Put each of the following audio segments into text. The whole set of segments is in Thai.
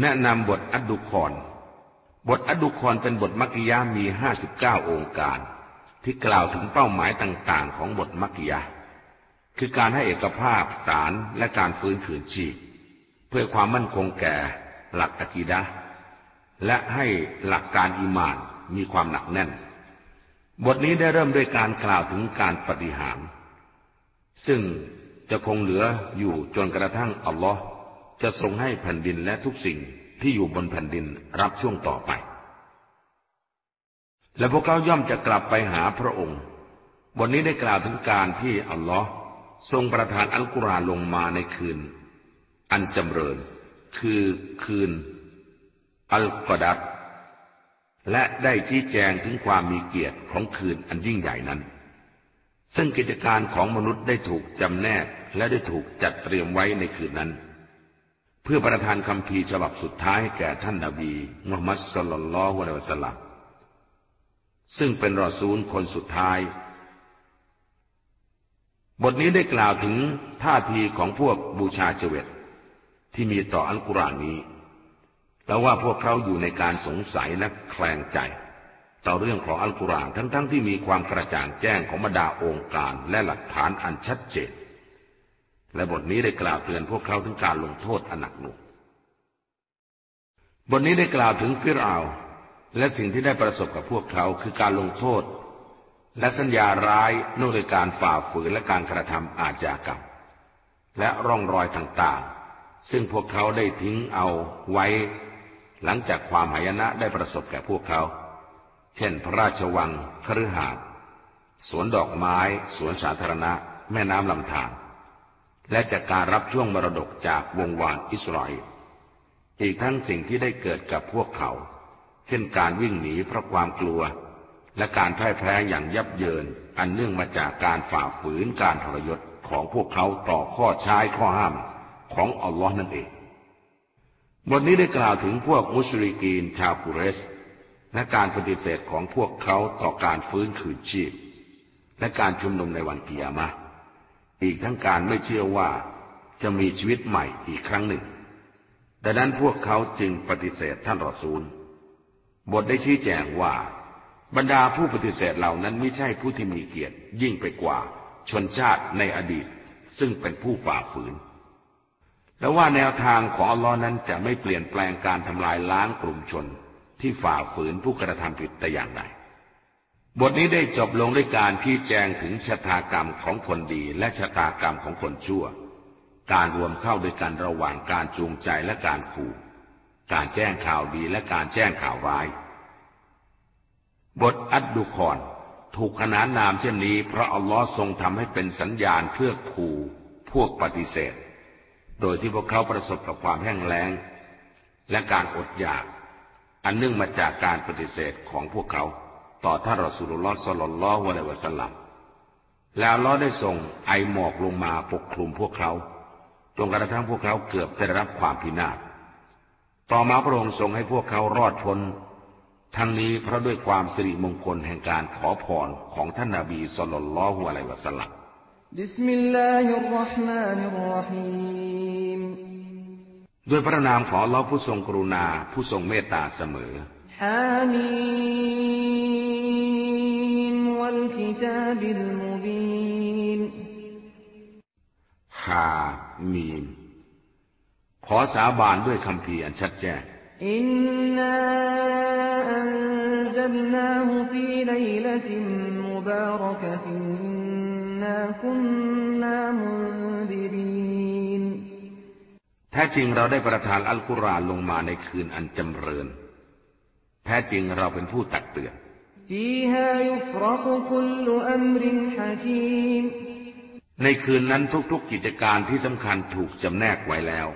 แนะนำบทอัดดุคอน บทอัดดุคอนเป็นบทมักกิยามีห้าสิบเก้าองค์การ ที่กล่าวถึงเป้าหมายต่างๆ ของบทมักกิยาคือการให้เอกภาพสารและการฟื้นคืนชีพเพื่อความมั่นคงแก่หลักอะกีดะและให้หลักการอิมานมีความหนักแน่น บทนี้ได้เริ่มด้วยการกล่าวถึงการปฏิหาร ซึ่งจะคงเหลืออยู่จนกระทั่งอัลลอฮ์ จะทรงให้แผ่นดินและทุกสิ่งที่อยู่บนแผ่นดินรับช่วงต่อไป และพวกเขาย่อมจะกลับไปหาพระองค์บทนี้ได้กล่าวถึงการที่อัลลอฮ์ทรงประทานอัลกุรอานลงมาในคืน อันจำเริญ คือคืน อัลกอดัตและได้ชี้แจงถึงความมีเกียรติของคืนอันยิ่งใหญ่นั้น ซึ่งกิจการของมนุษย์ได้ถูกจำแนกและได้ถูกจัดเตรียมไว้ในคืนนั้น เพื่อประทานคำพีฉบับสุดท้ายแก่ท่านนาบีมุฮัมมัดสุลลัลลอฮุอะลัยฮิวะสัลลัมซึ่งเป็นรอซูลคนสุดท้าย บทนี้ได้กล่าวถึงท่าทีของพวกบูชาเจวิตที่มีต่ออัลกุรอานนี้ แล้วว่าพวกเขาอยู่ในการสงสัยและแคลงใจ ต่อเรื่องของอัลกุรอานทั้งๆทที่มีความกระจ่างแจ้งของบรรดาองค์การและหลักฐานอันชัดเจน และบทนี้ได้กล่าวเตือนพวกเขาถึงการลงโทษอันหนักหน่วงบทนี้ได้กล่าวถึงฟิรเอาและสิ่งที่ได้ประสบกับพวกเขาคือการลงโทษ และสัญญาร้ายนู่นในการฝ่าฝืนและการกระทำอาชญากรรม และร่องรอยต่างๆ ซึ่งพวกเขาได้ทิ้งเอาไว้ หลังจากความหายนะได้ประสบแก่พวกเขา เช่น พระราชวังคฤหาสน์สวนดอกไม้ สวนสาธารณะ แม่น้ำลำธาร และจากการรับช่วงมรดกจากวงวานอิสราเอลอีกทั้งสิ่งที่ได้เกิดกับพวกเขา เช่นการวิ่งหนีเพราะความกลัว และการพ่ายแพ้อย่างยับเยิน อันเนื่องมาจากการฝ่าฝืนการทรยศของพวกเขาต่อข้อใช้ข้อห้ามของอัลลอฮ์นั่นเอง บทนี้ได้กล่าวถึงพวกมุสลิกีนชาวกุเรส และการปฏิเสธของพวกเขาต่อการฟื้นคืนชีพ และการชุมนุมในวันกิยามะ อีกทั้งการไม่เชื่อว่าจะมีชีวิตใหม่อีกครั้งหนึ่ง ดังนั้นพวกเขาจึงปฏิเสธท่านรอซูล บทได้ชี้แจงว่า บรรดาผู้ปฏิเสธเหล่านั้นไม่ใช่ผู้ที่มีเกียรติยิ่งไปกว่าชนชาติในอดีต ซึ่งเป็นผู้ฝ่าฝืน และว่าแนวทางของอัลลอฮ์นั้นจะไม่เปลี่ยนแปลงการทำลายล้างกลุ่มชนที่ฝ่าฝืนผู้กระทำผิดแต่อย่างใด บทนี้ได้จบลงด้วยการที่แจงถึงชะตากรรมของคนดีและชะตากรรมของคนชั่ว การรวมเข้าด้วยกันระหว่างการจูงใจและการขู่ การแจ้งข่าวดีและการแจ้งข่าวร้าย บทอัดดุคอนถูกขนานนามเช่นนี้ เพราะอัลลอฮ์ทรงทำให้เป็นสัญญาณเพื่อขู่พวกปฏิเสธ โดยที่พวกเขาประสบกับความแห้งแล้ง และการอดอยาก อันเนื่องมาจากการปฏิเสธของพวกเขา ต่อท่านรอสุลลอฮ์สลลัลลอฮุอะลัยวะสัลลัมแล้วลอได้ส่งไอหมอกลงมาปกคลุมพวกเขาจนกระทั่งพวกเขาเกือบได้รับความพินาศต่อมาพระองค์ทรงให้พวกเขารอดพ้นทั้งนี้เพราะด้วยความสิริมงคลแห่งการขอพรของท่านนาบีสุลต่านละฮ์อะลัยวะสัลลัมبسم الله الرحمن الرحيمด้วยพระนามของอัลลอฮ์ผู้ทรงกรุณาผู้ทรงเมตตาเสมอ حم والكتاب المبينฮามีมขอสาบานด้วยคัมภีร์อันชัดแจ้งإنا أنزلناه في ليلة مباركة إنا كنا منذرينแท้จริงเราได้ประทานอัลกุรอานลงมาในคืนอันจำเริญ แท้จริงเราเป็นผู้ตักเตือน ในคืนนั้นทุกๆกิจการที่สำคัญถูกจำแนกไว้แล้ว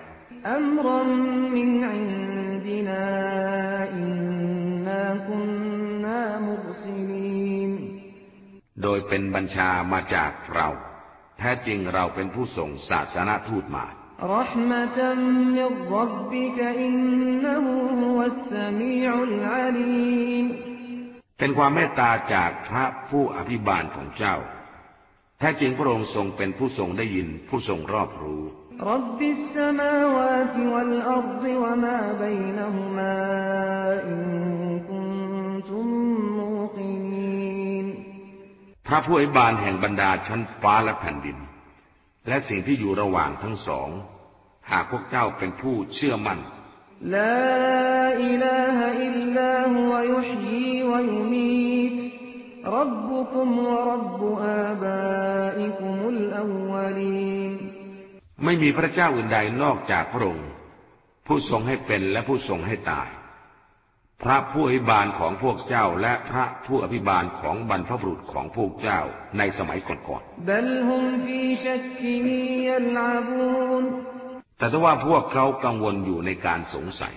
โดยเป็นบัญชามาจากเรา แท้จริงเราเป็นผู้ส่งศาสนาทูตมา เป็นความเมตตาจากพระผู้อภิบาลของเจ้า แท้จริงพระองค์ทรงเป็นผู้ทรงได้ยินผู้ทรงรอบรู้ رب السماوات والأرض وما بينهما إن كنتم موقنين พระผู้อภิบาลแห่งบรรดาชั้นฟ้าและแผ่นดิน และสิ่งที่อยู่ระหว่างทั้งสอง หากพวกเจ้าเป็นผู้เชื่อมัน่นลาอิลาฮอิลลาฮวยุชยีวยุมีตรับบุคุมวรับบุอาบาอิคุมุลอวลีนไม่มีพระเจ้าอื่นใดนอกจากพระองค์ผู้ทรงให้เป็นและผู้ทรงให้ตาย พระผู้อภิบาลของพวกเจ้า และพระผู้อภิบาลของบรรพบุรุษของพวกเจ้าในสมัยก่อนๆแต่ถ้าว่าพวกเขากังวลอยู่ในการสงสัย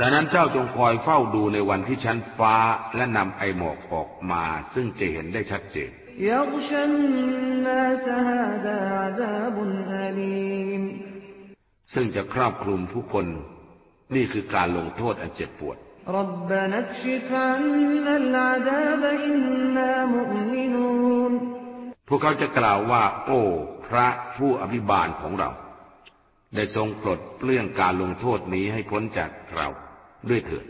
ดังนั้นเจ้าจงคอยเฝ้าดูในวันที่ชั้นฟ้าและนำไอหมอกออกมา ซึ่งจะเห็นได้ชัดเจน ซึ่งจะครอบคลุมผู้คน นี่คือการลงโทษอันเจ็บปวด พวกเขาจะกล่าวว่า โอ้ พระผู้อภิบาลของเรา ได้ทรงปลดเปลื้องการลงโทษนี้ให้พ้นจากเราด้วยเถิด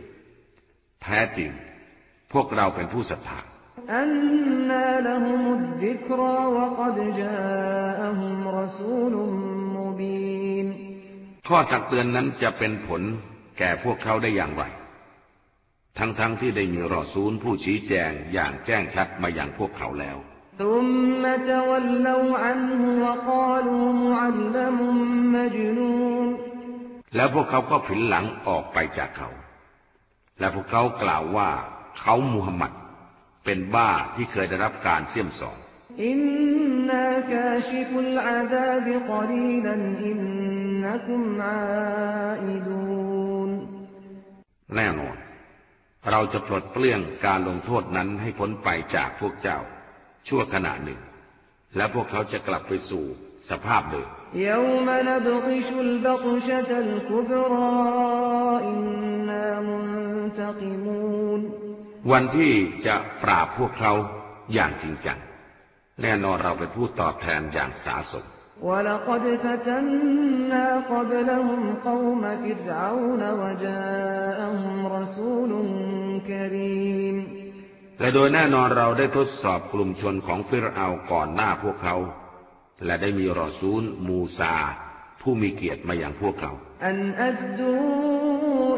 แท้จริง พวกเราเป็นผู้ศรัทธา ข้อตักเตือนนั้นจะเป็นผลแก่พวกเขาได้อย่างไร ทั้งๆทที่ได้มีรอซูลผู้ชี้แจงอย่างแจ้งชัดมาอย่างพวกเขาแล้วแล้วพวกเขาก็ผินหลังออกไปจากเขา และพวกเขากล่าวว่าเขามูฮัมหมัด เป็นบ้าที่เคยได้รับการเสี่ยมสองอินนากาชิฟุลอาดาบิกรีลันอินนักุมอาอิดูนแน่นอน เราจะปลดเปลื้องการลงโทษนั้นให้พ้นไปจากพวกเจ้า ชั่วขณะหนึ่ง และพวกเขาจะกลับไปสู่สภาพเดิม วันที่จะปราบพวกเขาอย่างจริงจัง แน่นอนเราเป็นผู้ตอบแทนอย่างสาสมและโดยแน่นอนเราได้ทดสอบกลุ่มชนของฟิรเอาก่อนหน้าพวกเขา และได้มีรอซูลมูซา ผู้มีเกียรติมาอย่างพวกเขาอันอัดดู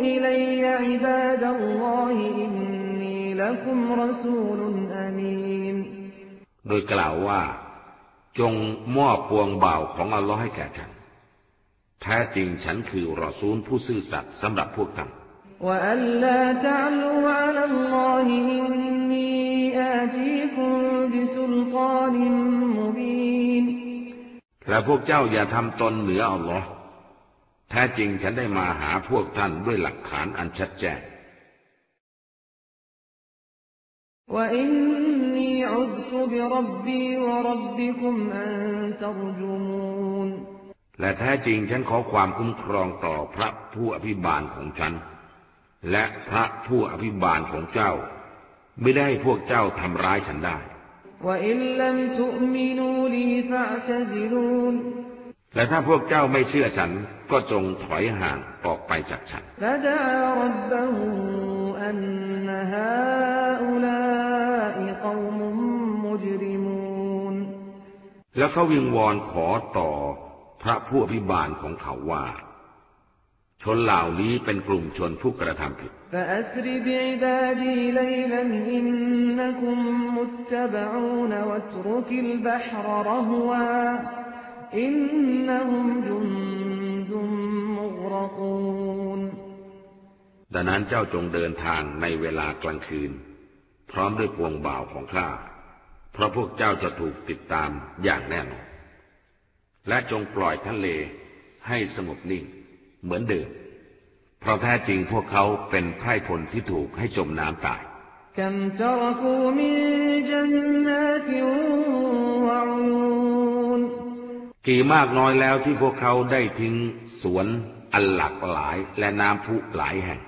อิลัยอิบาดัลลอฮิอิน โดยกล่าวว่า จงมอบพวงบ่าวของอัลลอฮ์ให้แก่ฉัน แท้จริงฉันคือรอซูลผู้ซื่อสัตย์สำหรับพวกท่านและพวกเจ้าอย่าทำตนเหนืออัลลอฮ์แท้จริงฉันได้มาหาพวกท่านด้วยหลักฐานอันชัดแจ้ง และแท้จริงฉันขอความคุ้มครองต่อพระผู้อภิบาลของฉัน และพระผู้อภิบาลของเจ้า ไม่ได้พวกเจ้าทำร้ายฉันได้ และถ้าพวกเจ้าไม่เชื่อฉันก็จงถอยห่างออกไปจากฉัน แล้วเขาวิงวอนขอต่อพระผู้อภิบาลของเขาว่า ชนเหล่านี้เป็นกลุ่มชนผู้กระทำผิดดังนั้นเจ้าจงเดินทางในเวลากลางคืน พร้อมด้วยพวงบ่าวของข้า เพราะพวกเจ้าจะถูกติดตามอย่างแน่นอน และจงปล่อยทะเลให้สงบนิ่ง เหมือนเดิม เพราะแท้จริงพวกเขาเป็นไพร่พลที่ถูกให้จมน้ำตาย กี่มากน้อยแล้วที่พวกเขาได้ทิ้งสวนอันหลากหลายและน้ำพุหลายแห่ง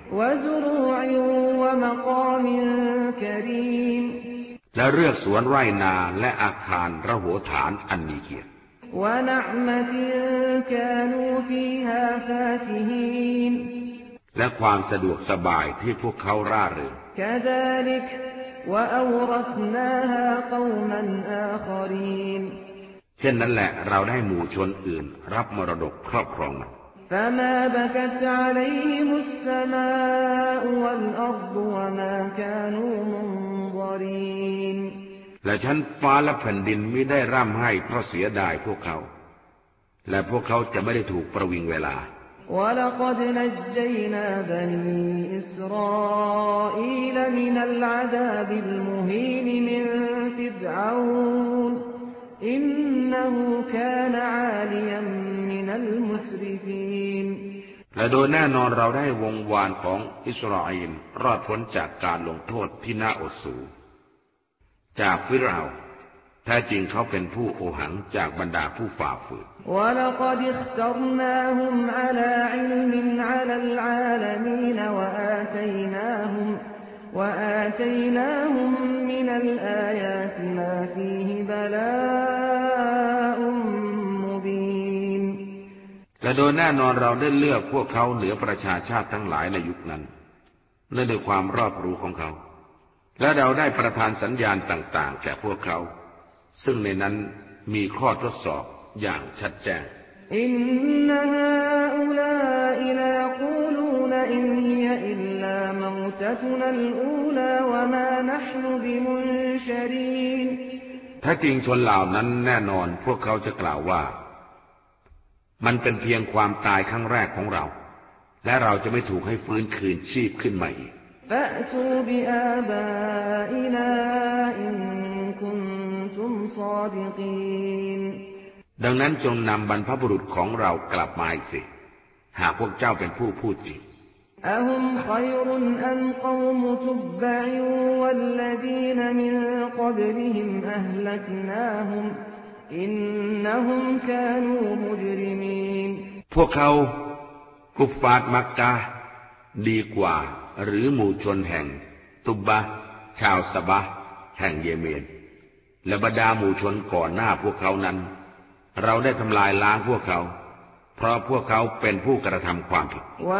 และเลือกสวนไร่นาและอาคารระโหฐานอันมีเกียรติ และความสะดวกสบายที่พวกเขาร่าเริง كذلك وأورثناها قوما آخرين เช่นนั้นแหละเราได้หมู่ชนอื่น รับมรดกครอบครองมัน فما بكت عليهم السماء والأرض وما كانوا منظرين และชั้นฟ้าและแผ่นดินไม่ได้ร่ำให้เพราะเสียดายพวกเขา และพวกเขาจะไม่ได้ถูกประวิงเวลา ولقد نجينا بني إسرائيل من العذاب المهين من فرعون إنه كان عاليا من المسرفين และโดยแน่นอนเราได้วงวานของอิสราเอลรอดพ้นจากการลงโทษที่น่าอดสู จากฟิร์าแท้จริงเขาเป็นผู้โอหังจากบรรดาผู้ฝ่าฝืนและ และโดยแน่นอนเราได้เลือกพวกเขาเหลือประชาชาติทั้งหลายในยุคนั้นและด้วยความรอบรู้ของเขา และเราได้ประทานสัญญาณต่างๆ แก่พวกเขา ซึ่งในนั้นมีข้อทดสอบอย่างชัดแจ้งอินนาฮาอุลาอิลากูลูนอินฮียอิลลามวตตุนัลอูลาวะมานหนุบิมุนชรีนถ้าจริงชนเหล่านั้นแน่นอนพวกเขาจะกล่าวว่า มันเป็นเพียงความตายครั้งแรกของเรา และเราจะไม่ถูกให้ฟื้นคืนชีพขึ้นใหม่ดังนั้นจงนำบรรพบุรุษของเรากลับมาอีกสิ หากพวกเจ้าเป็นผู้พูดจริงอ พวกเขากุฟฟาดมักกะดีกว่า หรือหมู่ชนแห่ง ตุบบะ ชาวสบะ แห่งเยเมน และบรรดาหมู่ชนก่อนหน้าพวกเขานั้น เราได้ทำลายล้างพวกเขาเพราะพวกเขาเป็นผู้กระทำความผิด แ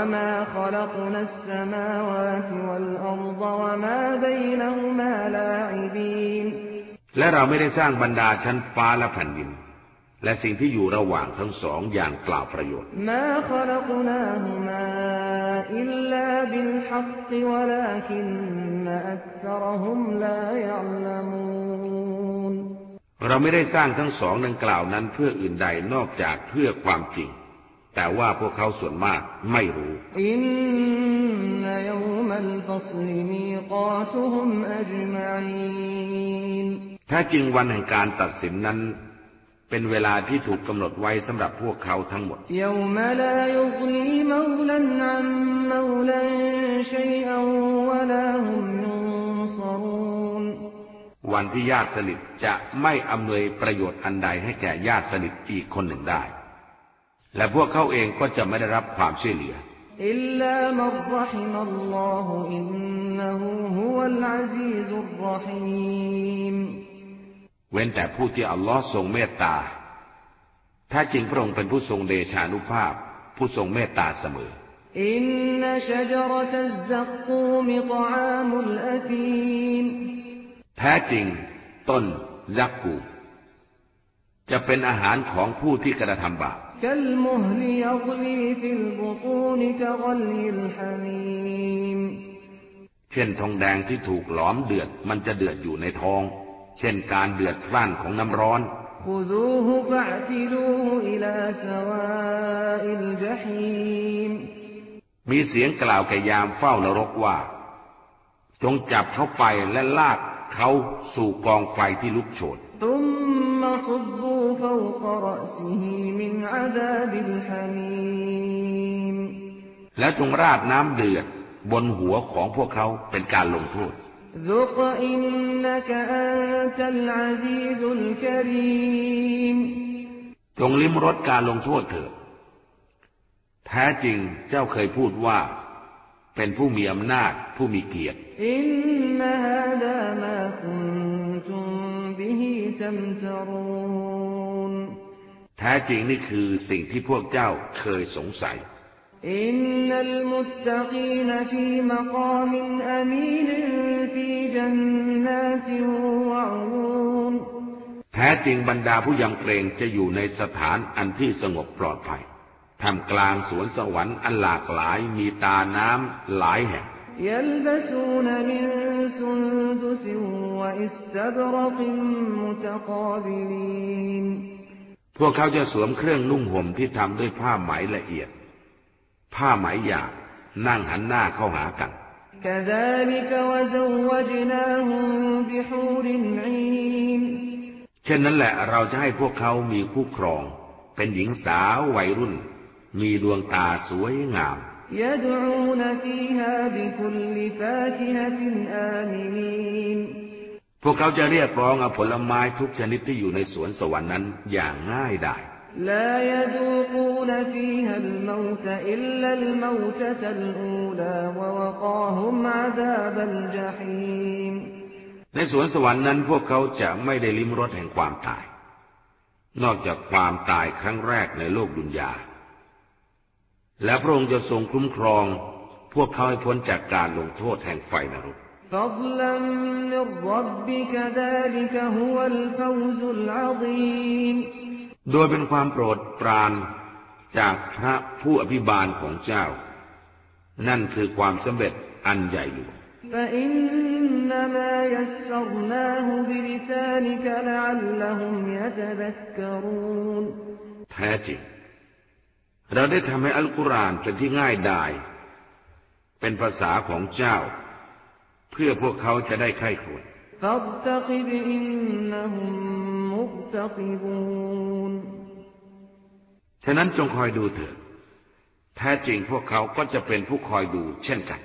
ละ และเราไม่ได้สร้างบรรดาชั้นฟ้าและแผ่นดิน และสิ่งที่อยู่ระหว่างทั้งสองอย่างกล่าวประโยชน์ เราไม่ได้สร้างทั้งสองดังกล่าวนั้นเพื่ออื่นใดนอกจากเพื่อความจริง แต่ว่าพวกเขาส่วนมากไม่รู้อินมจมาอี ถ้าจริงวันแห่งการตัดสินนั้น เป็นเวลาที่ถูกกำหนดไว้สำหรับพวกเขาทั้งหมด วันที่ญาติสนิทจะไม่อำนวยประโยชน์อันใดให้แก่ญาติสนิทอีกคนหนึ่งได้ และพวกเขาเองก็จะไม่ได้รับความช่วยเหลือ เว้นแต่ผู้ที่อัลลอฮ์ทรงเมตตา ถ้าจริงพระองค์เป็นผู้ทรงเดชานุภาพ ผู้ทรงเมตตาเสมอ อินนชจรตัซักกูมิตอามุลอตีมแท้จริง ต้นซักกู จะเป็นอาหารของผู้ที่กระทำบาปเช่นทองแดงที่ถูกหลอมเดือดมันจะเดือดอยู่ในท้อง เช่นการเดือดร้านของน้ำร้อน มีเสียงกล่าวแก่ยามเฝ้านรกว่า จงจับเขาไปและลากเขาสู่กองไฟที่ลุกโชนและจงราดน้ำเดือดบนหัวของพวกเขาเป็นการลงโทษ จงลิ้มรสการลงโทษเถิด แท้จริงเจ้าเคยพูดว่า เป็นผู้มีอำนาจผู้มีเกียรติ แท้จริงนี่คือสิ่งที่พวกเจ้าเคยสงสัย อินนัลมุตตะกีนฟีมะกามินอามีนฟีจันนาติวะอูนแท้จริงบรรดาผู้ยำเกรงจะอยู่ในสถานอันที่สงบปลอดภัยทำกลางสวนสวรรค์อันหลากหลายมีตาน้ำหลายแห่ง يلبسون من سندس واستبرق متقابلين พวกเขาจะสวมเครื่องนุ่งห่มที่ทำด้วยผ้าไหมละเอียด ผ้าไหมหยาบนั่งหันหน้าเข้าหากัน เช่นนั้นแหละเราจะให้พวกเขามีคู่ครอง เป็นหญิงสาววัยรุ่น มีดวงตาสวยงาม พวกเขาจะเรียกร้องเอาผลไม้ทุกชนิดที่อยู่ในสวนสวรรค์นั้นอย่างง่ายดาย لا يذوقون فيها الموت إلا الموتة الأولى ووقاهم عذاب الجحيم ในสวนสวรรค์นั้นพวกเขาจะไม่ได้ลิ้มรสแห่งความตาย นอกจากความตายครั้งแรกในโลกดุนยาและพระองค์จะทรงคุ้มครองพวกเขาให้พ้นจากการลงโทษแห่งไฟนรก โดยเป็นความโปรดปรานจากพระผู้อภิบาลของเจ้า นั่นคือความสำเร็จอันใหญ่หลวงแท้จริง เราได้ทำให้อัลกุรอานเป็นที่ง่ายดาย เป็นภาษาของเจ้า เพื่อพวกเขาจะได้ใคร่ครวญ ฉะนั้นจงคอยดูเถิดแท้จริงพวกเขาก็จะเป็นผู้คอยดูเช่นกัน